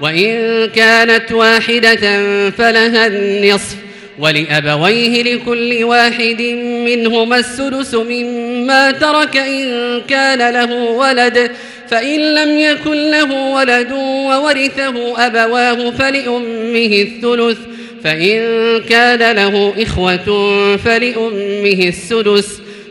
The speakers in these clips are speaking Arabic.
وإن كانت واحدة فلها النصف ولأبويه لكل واحد منهما السدس مما ترك إن كان له ولد فإن لم يكن له ولد وورثه أبواه فلأمه الثلث فإن كان له إخوة فلأمه السدس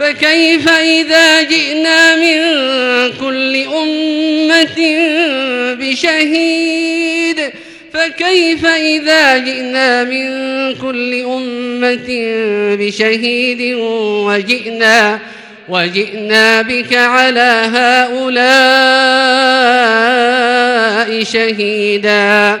فكيف إذا جئنا من كل أمة بشهيد؟ فكيف إذا جئنا من كل أمة بشهيد وجئنا وجئنا بك على هؤلاء شهيدا؟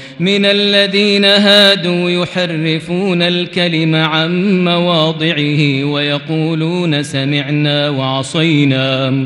من الذين هادوا يحرفون الكلم عن مواضعه ويقولون سمعنا وعصينا.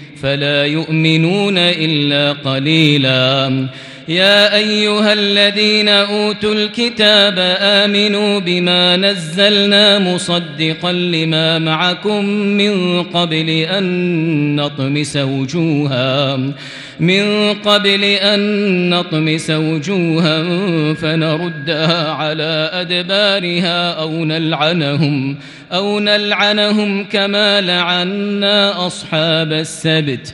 فلا يؤمنون إلا قليلاً يا أيها الذين أوتوا الكتاب آمنوا بما نزلنا مصدقا لما معكم من قبل أن نطمس وجوها من قبل أن نطمس وجوها فنردها على أدبارها أو نلعنهم أو نلعنهم كما لعنا أصحاب السبت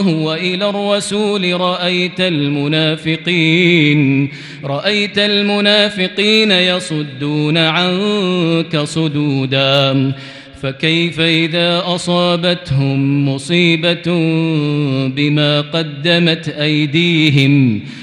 وإلى الرسول رأيت المنافقين رأيت المنافقين يصدون عنك صدودا فكيف إذا أصابتهم مصيبة بما قدمت أيديهم ۖ؟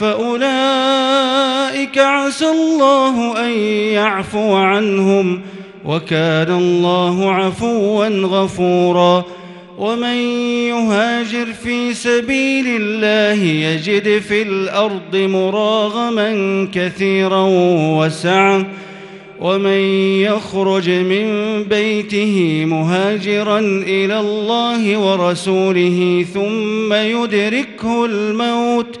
فأولئك عسى الله أن يعفو عنهم وكان الله عفوا غفوراً ومن يهاجر في سبيل الله يجد في الأرض مراغما كثيرا وسعة ومن يخرج من بيته مهاجرا إلى الله ورسوله ثم يدركه الموت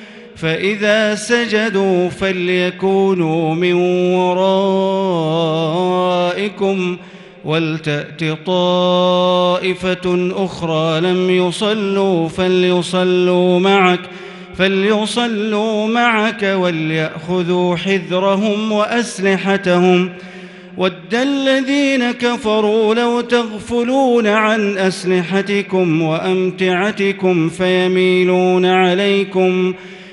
فإذا سجدوا فليكونوا من ورائكم ولتأت طائفة أخرى لم يصلوا فليصلوا معك فليصلوا معك وليأخذوا حذرهم وأسلحتهم ود الذين كفروا لو تغفلون عن أسلحتكم وأمتعتكم فيميلون عليكم ۖ فيميلون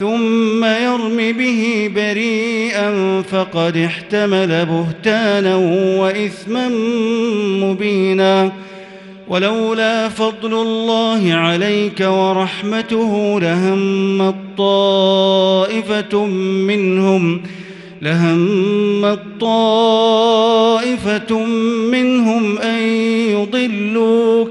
ثم يرم به بريئا فقد احتمل بهتانا وإثما مبينا. ولولا فضل الله عليك ورحمته لهم طائفة منهم لهم طائفة منهم أن يضلوك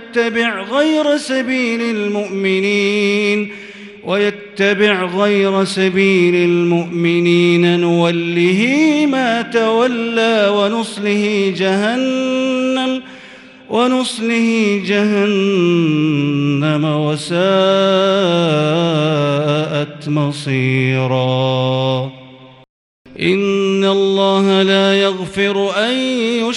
غير سبيل المؤمنين ويتبع غير سبيل المؤمنين نوله ما تولى ونصله جهنم ونصله جهنم وساءت مصيراً إن الله لا يغفر أن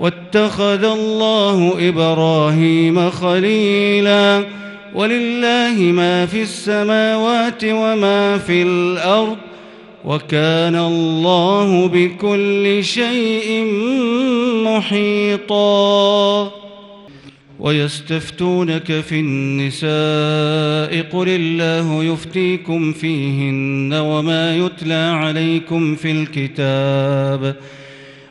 واتخذ الله إبراهيم خليلا ولله ما في السماوات وما في الأرض وكان الله بكل شيء محيطا ويستفتونك في النساء قل الله يفتيكم فيهن وما يتلى عليكم في الكتاب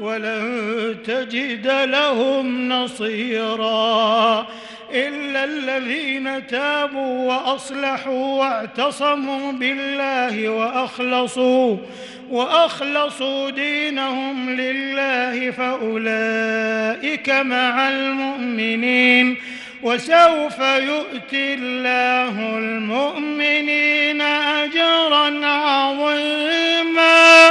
ولن تجد لهم نصيرا إلا الذين تابوا وأصلحوا واعتصموا بالله وأخلصوا وأخلصوا دينهم لله فأولئك مع المؤمنين وسوف يؤتي الله المؤمنين أجرا عظيما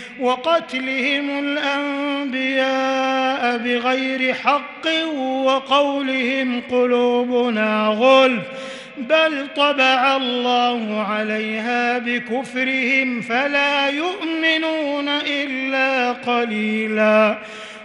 وقتلهم الأنبياء بغير حق وقولهم قلوبنا غلف بل طبع الله عليها بكفرهم فلا يؤمنون إلا قليلاً.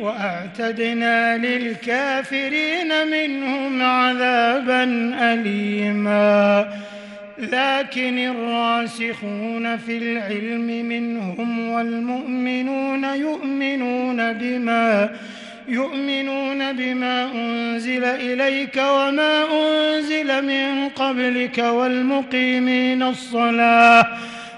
وأعتدنا للكافرين منهم عذابا أليما. لكن الراسخون في العلم منهم والمؤمنون يؤمنون بما يؤمنون بما أنزل إليك وما أنزل من قبلك والمقيمين الصلاة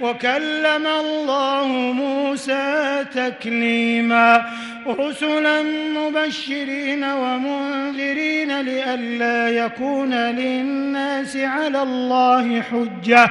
وكلم الله موسى تكليما. رسلا مبشرين ومنذرين لئلا يكون للناس على الله حجة.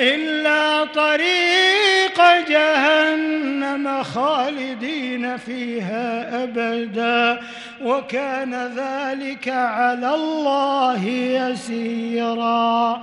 إلا طريق جهنم خالدين فيها أبدا وكان ذلك على الله يسيرا.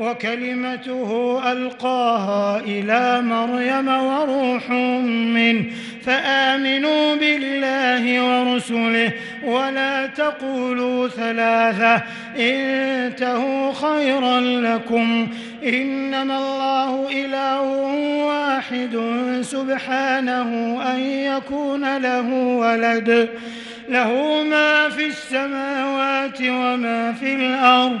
وكلمته ألقاها إلى مريم وروح منه فآمنوا بالله ورسله ولا تقولوا ثلاثة انتهوا خيرا لكم إنما الله إله واحد سبحانه أن يكون له ولد له ما في السماوات وما في الأرض